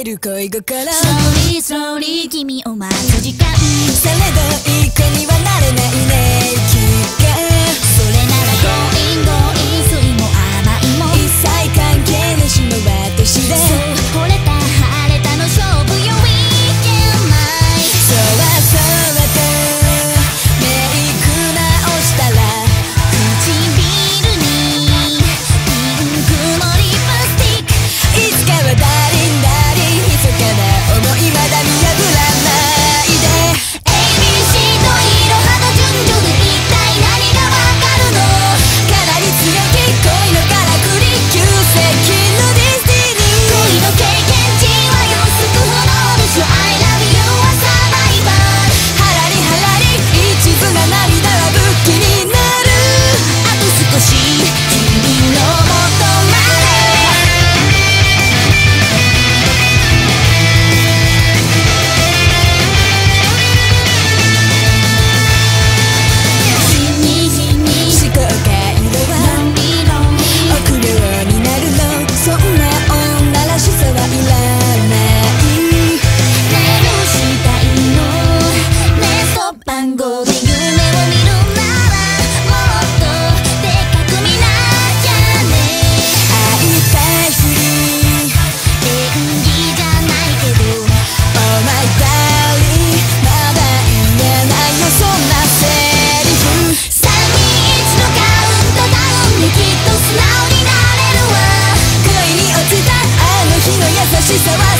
い心。Slowly slowly 君を待つ時間。されどいい子には触る